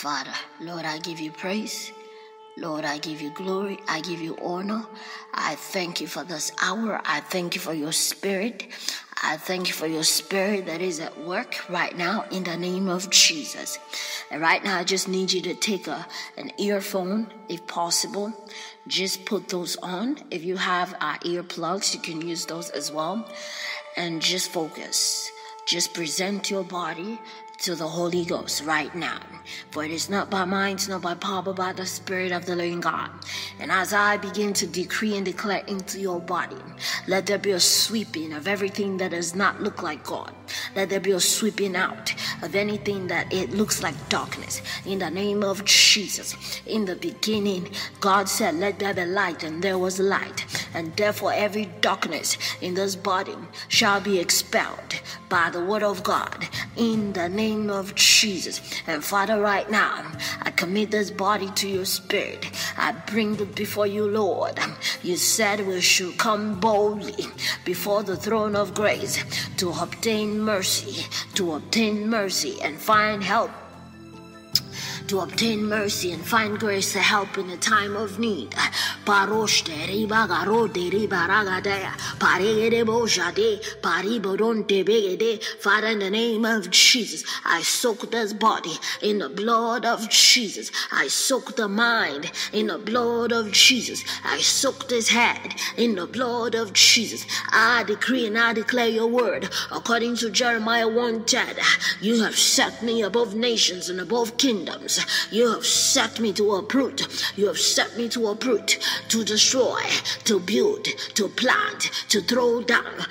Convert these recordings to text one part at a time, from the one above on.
Father, Lord, I give you praise. Lord, I give you glory. I give you honor. I thank you for this hour. I thank you for your spirit. I thank you for your spirit that is at work right now in the name of Jesus. And right now, I just need you to take a, an earphone if possible. Just put those on. If you have uh, earplugs, you can use those as well. And just focus. Just present your body to the Holy Ghost right now. For it is not by might, not by power, but by the Spirit of the living God. And as I begin to decree and declare into your body, let there be a sweeping of everything that does not look like God. Let there be a sweeping out of anything that it looks like darkness. In the name of Jesus. In the beginning, God said, Let there be light, and there was light. And therefore, every darkness in this body shall be expelled by the word of God. In the name of Jesus. And Father, right now, I commit this body to your spirit. I bring it before you, Lord. You said we should come boldly before the throne of grace to obtain mercy, to obtain mercy and find help to obtain mercy and find grace to help in a time of need. Father, in the name of Jesus, I soak this body in the blood of Jesus. I soak the mind in the blood of Jesus. I soak this head in the blood of Jesus. I decree and I declare your word according to Jeremiah 1 You have set me above nations and above kingdoms. You have set me to uproot. You have set me to uproot, to destroy, to build, to plant, to throw down.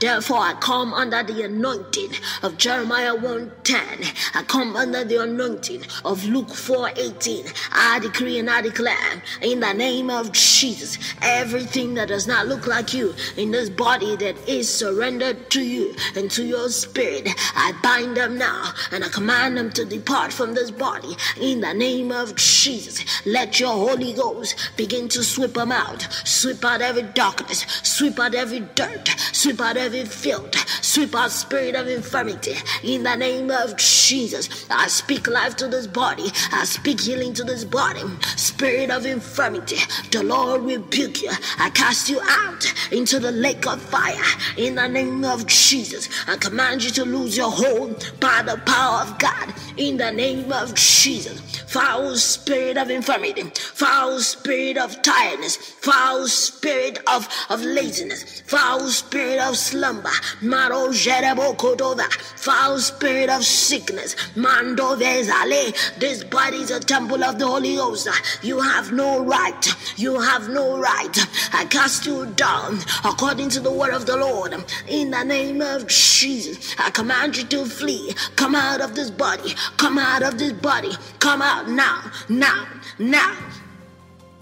Therefore, I come under the anointing of Jeremiah 110. I come under the anointing of Luke 4:18. I decree and I declare in the name of Jesus, everything that does not look like you in this body that is surrendered to you and to your spirit, I bind them now and I command them to depart from this body in the name of Jesus. Let your Holy Ghost begin to sweep them out. Sweep out every darkness, sweep out every dirt, sweep out every filth, sweep out spirit of infirmity in the name of Jesus. I speak life to this body, I speak healing to this body. Spirit of infirmity, the Lord rebuke you. I cast you out into the lake of fire in the name of Jesus. I command you to lose your hold by the power of God. God in the name of Jesus. Foul spirit of infirmity, foul spirit of tiredness, foul spirit of, of laziness, foul spirit of slumber, Maro Kodova, foul spirit of sickness, Mando Vezale. This body is a temple of the Holy Ghost. You have no right, you have no right. I cast you down according to the word of the Lord. In the name of Jesus, I command you to flee. Come out of this body body. Come out of this body. Come out now, now, now.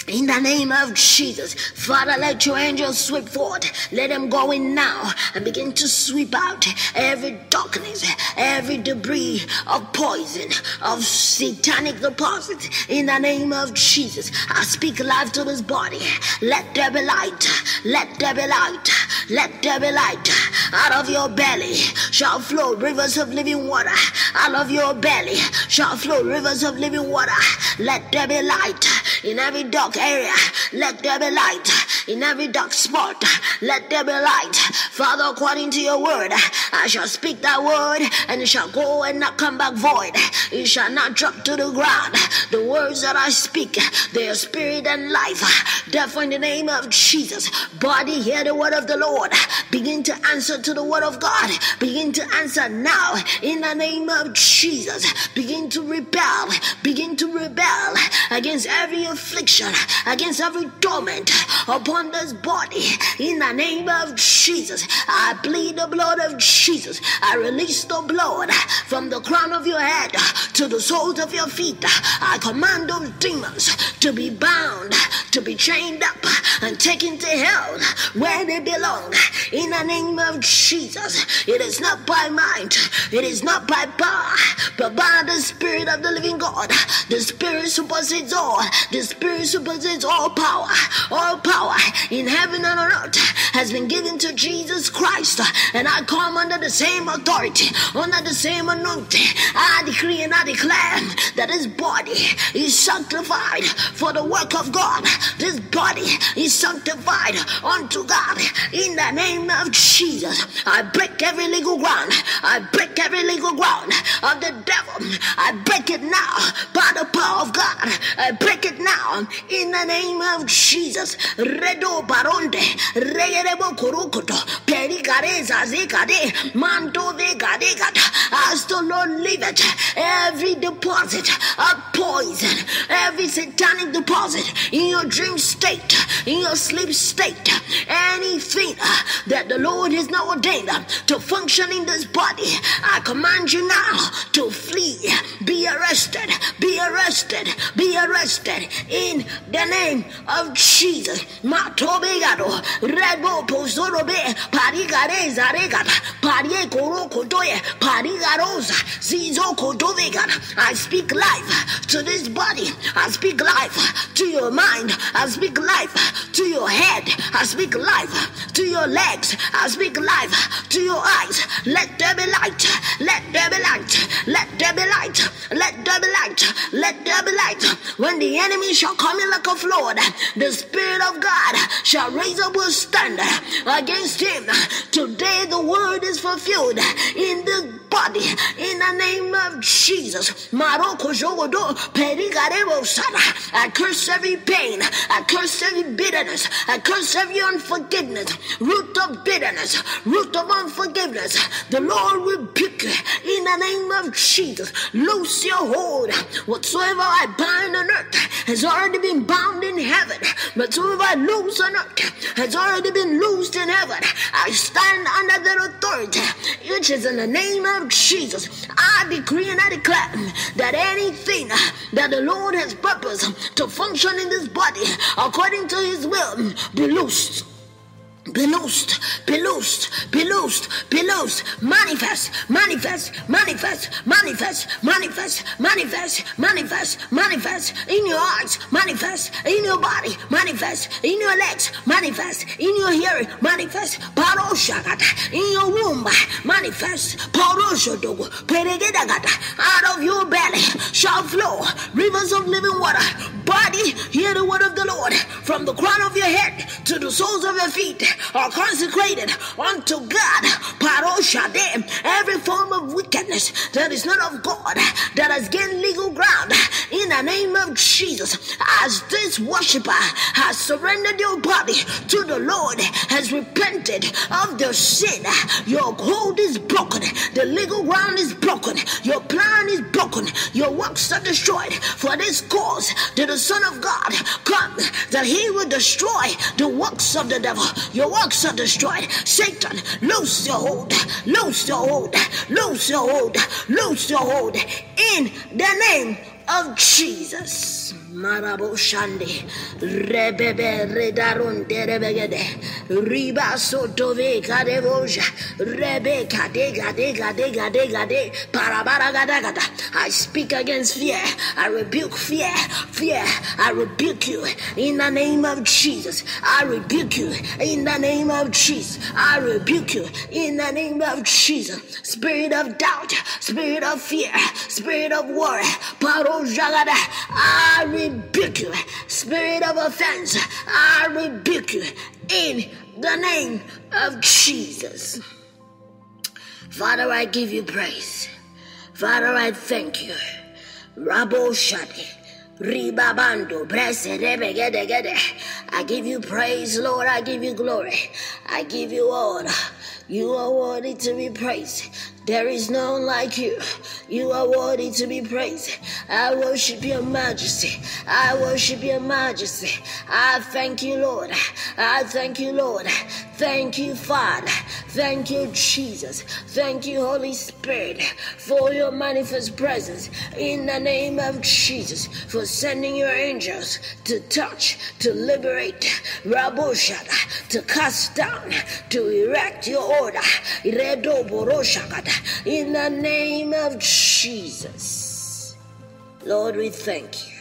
In the name of Jesus, Father, let your angels sweep forward. Let them go in now and begin to sweep out every darkness, every debris of poison, of satanic deposits. In the name of Jesus, I speak life to this body. Let there be light. Let there be light. Let there be light. Out of your belly shall flow rivers of living water. Out of your belly shall flow rivers of living water. Let there be light in every dark dark area, let there be light. In every dark spot, let there be light. Father, according to your word, I shall speak that word, and it shall go and not come back void. It shall not drop to the ground. The words that I speak, they are spirit and life. Therefore, in the name of Jesus, body, hear the word of the Lord. Begin to answer to the word of God. Begin to answer now in the name of Jesus. Begin to rebel. Begin to rebel against every affliction against every torment upon this body. In the name of Jesus, I plead the blood of Jesus. I release the blood from the crown of your head to the soles of your feet. I command those demons to be bound, to be chained up, and taken to hell where they belong. In the name of Jesus. It is not by mind, it is not by power, but by the Spirit of the living God. The Spirit supersedes all, the Spirit supersedes all power. All power in heaven and on earth has been given to Jesus Christ, and I come under the same authority, under the same anointing. I decree and I declare that this body is sanctified for the work of God. This body is sanctified unto God in the name of Jesus. I break every legal ground. I break every legal ground of the devil. I break it now by the power of God. I break it now in the name of Jesus. Redo baronde, regerebo kurukoto, perigareza zikade, manto vegadegata. As the Lord liveth, every deposit of poison, every satanic deposit in your dream state, in your sleep state, anything that the Lord has not ordained uh, to function in this body, I command you now to flee, be arrested, be arrested, be arrested in the name of Jesus. Matobegado, Rebo Pozorobe, Parigareza Regata, Parie Korokotoye, Parigarosa, Zizo Kodovegata. I speak life to this body. I speak life to your mind. I speak life to your head. I speak life to your legs. I speak life to your eyes. Let there be light. Let there be light. Let there be light. Let there be light. Let there be light. When the enemy shall come in like a flood, the Spirit of God shall raise up a standard against him. Today the word is fulfilled in the body in the name of Jesus. I curse every pain. I curse every bitterness. I curse every unforgiveness. Root of bitterness. Root of unforgiveness. The Lord rebuke you the name of Jesus. Loose your hold. Whatsoever I bind on earth has already been bound in heaven. Whatsoever I loose on earth has already been loosed in heaven. I stand under their authority, which is in the name of Jesus. I decree and I declare that anything that the Lord has purposed to function in this body according to his will be loosed be loosed, be loosed. Manifest, manifest, manifest, manifest, manifest, manifest, manifest, manifest. In your eyes, manifest. In your body, manifest. In your legs, manifest. In your hearing, manifest. Paroshagata. In your womb, manifest. Paroshodogo peregedagata. Out of your belly shall flow rivers of living water. Body, hear the word of the Lord. From the crown of your head to the soles of your feet are consecrated unto God. Paroshade, every form of wickedness that is not of God that has gained legal ground in the name of Jesus. As this worshiper has surrendered your body to the Lord, has repented of their sin, your hold is broken, the legal ground is broken, your plan is broken, your works are destroyed. For this cause did the Son of God come that he would destroy the works of the devil. Your works are destroyed. Satan, loose your hold, loose your hold, loose your hold, loose your hold in the name of Jesus. Marabo Shande, Rebebe Redaron Derebegede, Riba Sotove Kadevoja, Rebe Kadega Dega Dega Dega De, Parabaragadagada. I speak against fear. I rebuke fear. Fear. I rebuke you in the name of Jesus. I rebuke you in the name of Jesus. I rebuke you in the name of Jesus. Spirit of doubt, spirit of fear, spirit of worry, Paro Jagada. I rebuke you. Spirit of offense, I rebuke you in the name of Jesus. Father, I give you praise. Father, I thank you. Rabo Shadi. Ribabando, blessed. I give you praise, Lord. I give you glory. I give you honor. You are worthy to be praised. There is none like you. You are worthy to be praised. I worship your majesty. I worship your majesty. I thank you, Lord. I thank you, Lord. Thank you, Father. Thank you, Jesus. Thank you, Holy Spirit, for your manifest presence in the name of Jesus, for sending your angels to touch, to liberate, Raboshada, to cast down, to erect your order. In the name of Jesus. Lord, we thank you.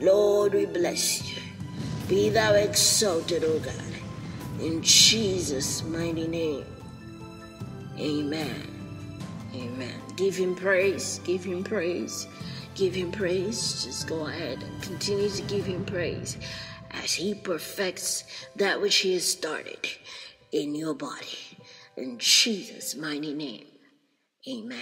Lord, we bless you. Be thou exalted, O God. In Jesus' mighty name. Amen. Amen. Give him praise. Give him praise. Give him praise. Just go ahead and continue to give him praise as he perfects that which he has started in your body. In Jesus' mighty name. Amen.